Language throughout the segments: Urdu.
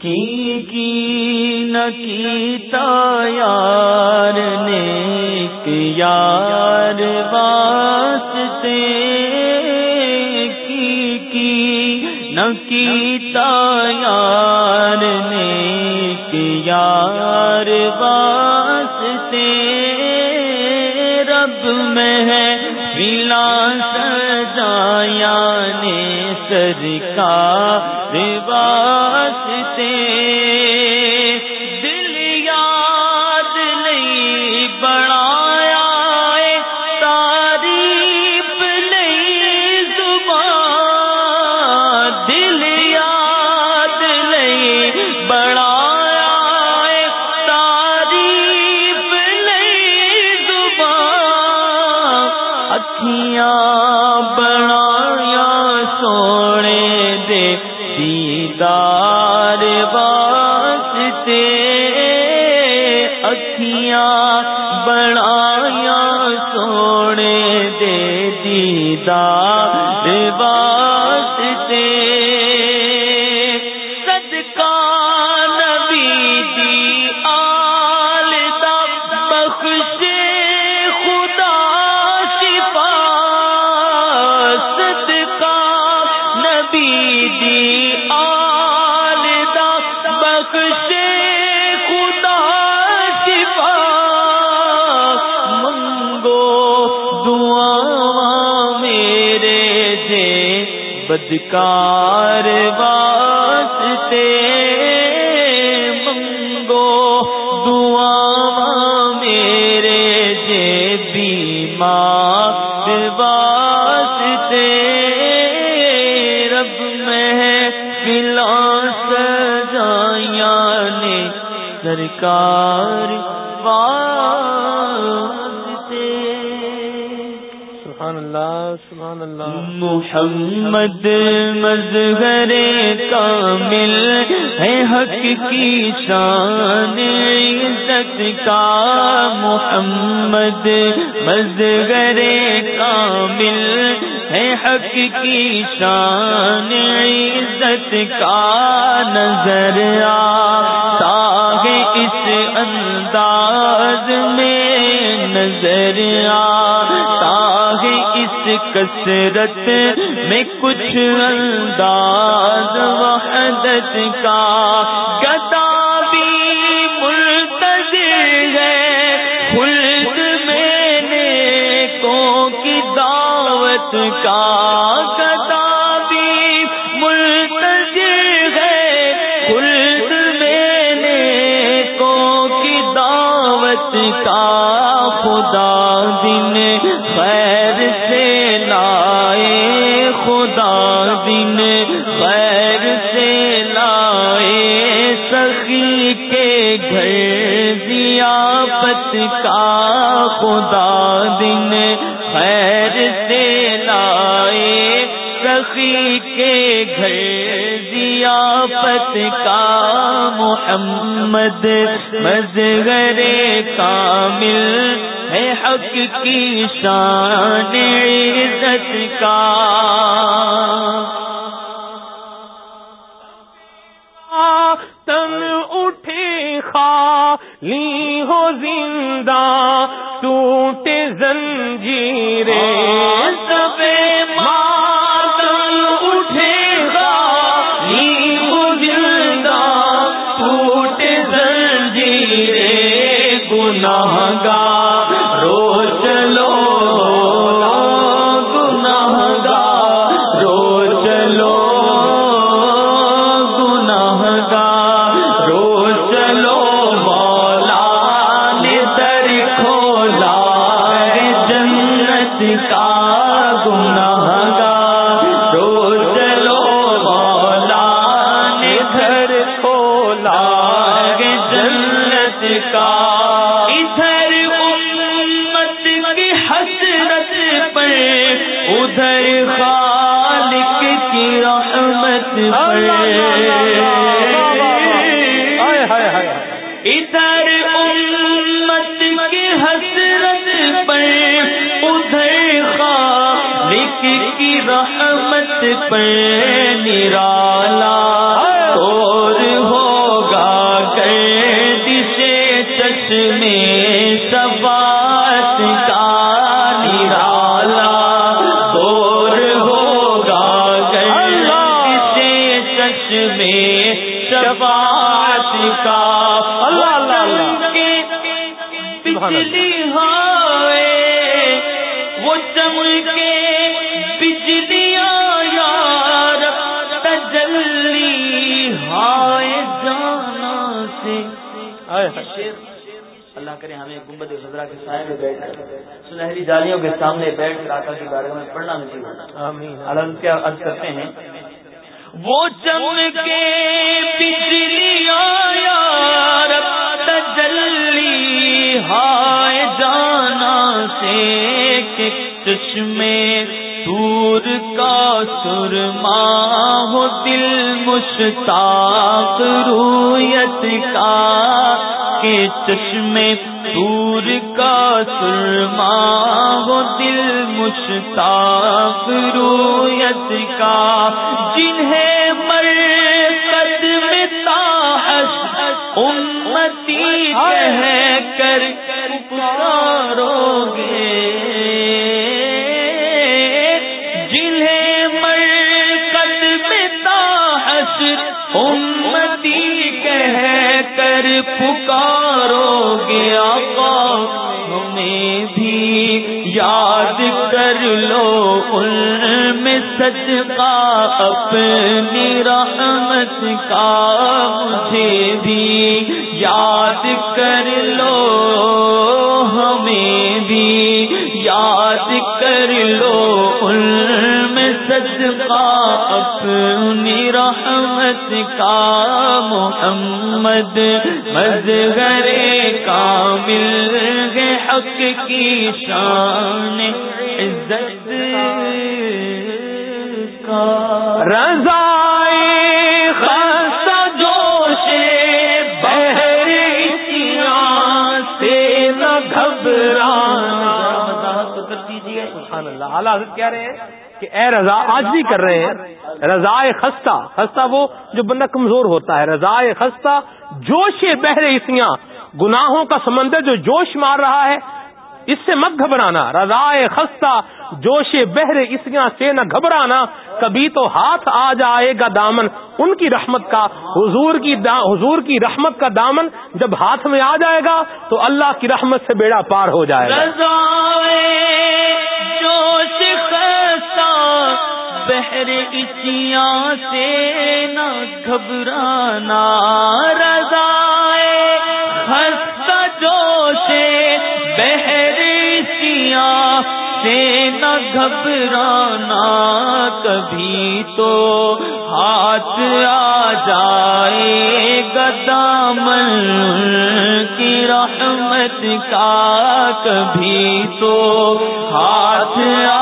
کی کی نکیتا یار نے یار واسطے؟ کی کی نکیتا یار نے یار واسطے؟ رب میں ہے بلا سجایا نے سرکار سے سارے واسطے اکھیاں بنایا سونے دے دیدار بدکار واسطے منگو دعا میرے جے بیمار واسطے۔ رب میں فلا سجایا نے سرکار واسطے۔ محمد مظہر کامل ہے حق کی شان عزت کا محمد مظہر کامل ہے حق کی شان عزت کا نظر آتا کثرت میں کچھ انداز وحدت کا گدا بھی منتظر ہے۔ خلد میں نے کو کی دعوت کا گدا بھی منتظر ہے۔ خلد میں نے کو کی دعوت کا خدا دن خیر سے خدا دن خیر سے لائے سخی کے گھر ضیافت کا خدا دن خیر سے لائے سخی کے گھر ضیافت کا محمد مظہر کامل ہے حق کی شان عزت کا خالی ہو زندہ ٹوٹے زنجیرے گناہ گار ادھر خالق کی رحمت پر۔ ادھر امت کی حسرت پر۔ ادھر خالق کی رحمت پر۔ نرالا کے بجلی ہائے وہ چمکے بجلیاں یار تجلی ہائے جانا سے۔ اللہ کرے ہمیں گنبد خزرا کے سائے میں بیٹھ کر سنہری جالیوں کے سامنے بیٹھ کر آقا کی بارے میں پڑھنا نصیب آمین۔ الگ کیا عرض کرتے ہیں؟ وہ چم کے بجلی یار ہائے جانا سے کہ چشمے دور کا سرما ہو دل مشتاق رویت کا کے چشمے دور کا سرما ہو دل مشتاق رویت کا۔ جنہیں مر قدم تاحش امتی کہہ کر لو ان میں صدقہ اپنی رحمت کا مجھے بھی یاد کر لو، ہمیں بھی یاد کر لو۔ ان میں صدقہ اپنی رحمت کا محمد، مظہر کامل ہے حق کی شان عزت کا۔ رضا سے نہ گھبرانا دیجیے سبحان اللہ اعلیٰ حضرت کہہ رہے ہیں؟ کہ اے رضا، آج بھی کر رہے ہیں۔ رضا خستہ خستہ وہ جو بندہ کمزور ہوتا ہے۔ رضا خستہ، جوش بہر اسیاں۔ گناہوں کا سمندر جو جوش مار رہا ہے، اس سے مت گھبرانا۔ رضا خستہ، جوش بہر اسیاں سے نہ گھبرانا۔ کبھی تو ہاتھ آ جائے گا دامن۔ ان کی رحمت کا، حضور کی دا، حضور کی رحمت کا دامن جب ہاتھ میں آ جائے گا تو اللہ کی رحمت سے بیڑا پار ہو جائے گا۔ بہر اسیاں سے نہ گھبرانا رضا خستہ جوش بہر اسیاں سے نہ گھبرانا، کبھی تو ہاتھ آ جائے گا دامن کی رحمت کا، کبھی تو ہاتھ آ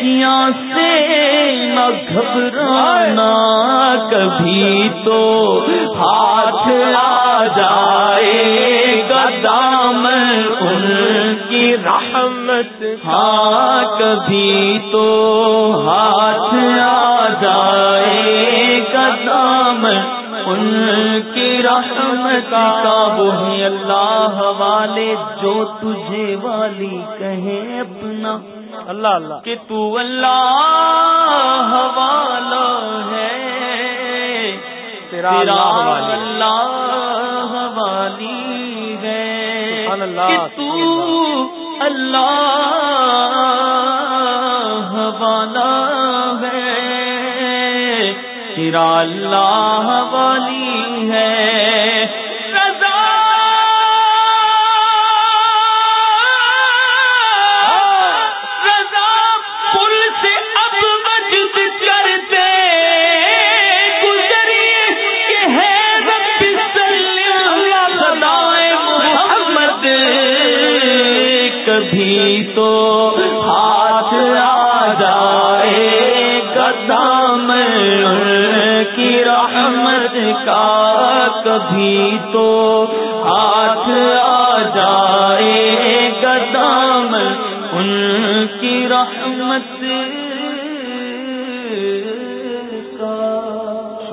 اسیاں سے نہ گھبرانا کبھی تو ہاتھ آ جائے گا دامن ان کی رحمت۔ ہاں کبھی تو ہاتھ آ جائے گا دامن ان کی رحمت۔ کا وہ ہے اللہ اللہ اللہ. کہ تو اللہ والا ہے. تیرا اللہ والی۔ ہے. کہ تو اللہ. والا ہے. تیرا اللہ والی ہے. کبھی تو